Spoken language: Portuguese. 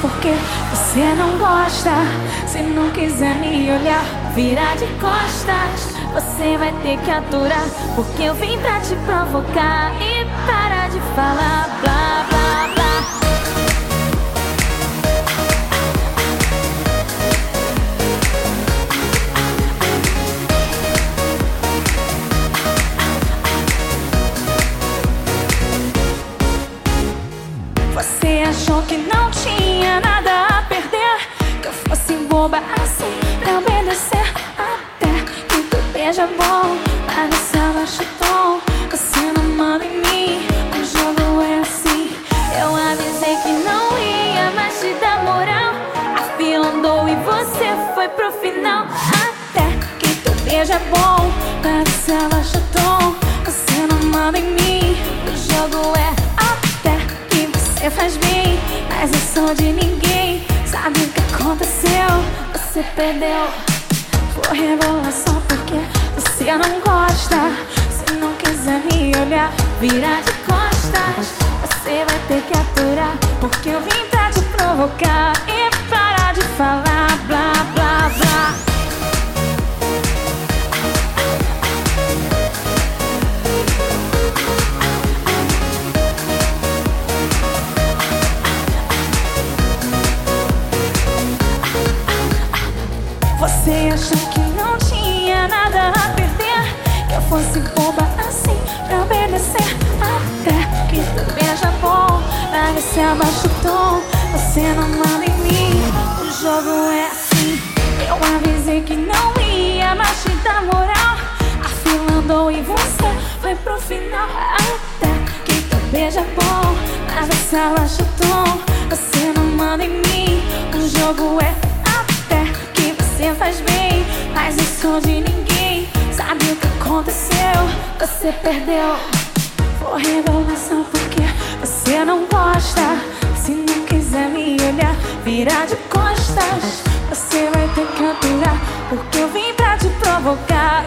porque você não gosta. Se não quiser me olhar, virar de costas. Você vai ter que aturar, porque eu vim pra te provocar e parar de falar blá. Tu beija bom, mas essa chutou. Você não manda em mim, o jogo é assim. Eu avisei que não ia mais te dar moral. A fila andou e você foi pro final. Até que tu beija bom, mas ela chutou. Você não manda em mim, o jogo é até que você faz bem, mas eu sou de ninguém. Sabe o que aconteceu? Você perdeu. Foi revelação porque virar de costas. Você vai ter que aturar, porque eu vim pra te provocar e parar de falar blá blá blá. Você achou que não tinha nada a perder? Que eu fosse mas se abaixa o tom Você não manda em mim, o jogo é assim Eu avisei que não ia mais te dar moral A fila andou e você foi pro final Até que tu beija bom, mas você abaixa o tom Você não manda em mim, o jogo é até que você faz bem, mas sou de ninguém. Sabe o que aconteceu? Você perdeu. Foi revelação porque virar de costas. Você vai ter que aturar, porque eu vim pra te provocar.